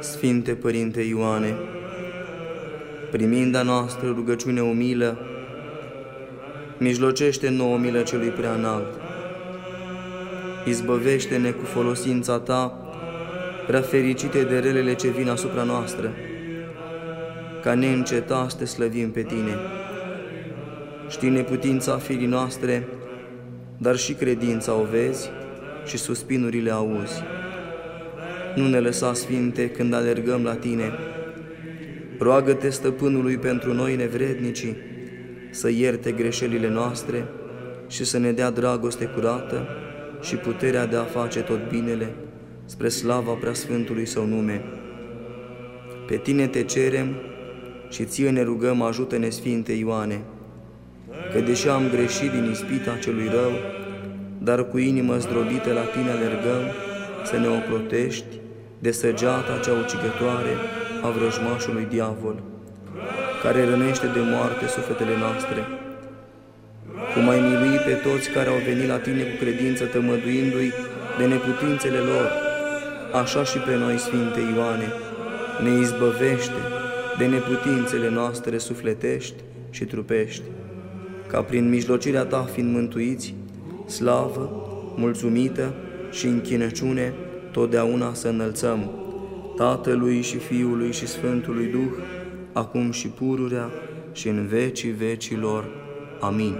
Sfinte Părinte Ioane, primind a noastră rugăciune umilă, mijlocește nouă milă celui prea înalt. Izbăvește-ne cu folosința Ta, prea fericite de relele ce vin asupra noastră, ca neîncetat să te slăvim pe Tine. Știi neputința firii noastre, dar și credința o vezi și suspinurile auzi. Nu ne lăsa, Sfinte, când alergăm la Tine. Roagă-te Stăpânului pentru noi nevrednicii, să ierte greșelile noastre și să ne dea dragoste curată și puterea de a face tot binele spre slava Preasfântului Său nume. Pe Tine te cerem și Ție ne rugăm, ajută-ne, Sfinte Ioane, că deși am greșit din ispita celui rău, dar cu inimă zdrobită la Tine alergăm să ne ocrotești de săgeata cea ucigătoare a vrăjmașului diavol, care rănește de moarte sufletele noastre. Cum ai miluit pe toți care au venit la Tine cu credință, tămăduindu-i de neputințele lor, așa și pe noi, Sfinte Ioane, ne izbăvește de neputințele noastre sufletești și trupești, ca prin mijlocirea Ta fiind mântuiți, slavă, mulțumită și închinăciune, totdeauna să înălțăm Tatălui și Fiului și Sfântului Duh, acum și pururea și în vecii vecilor. Amin.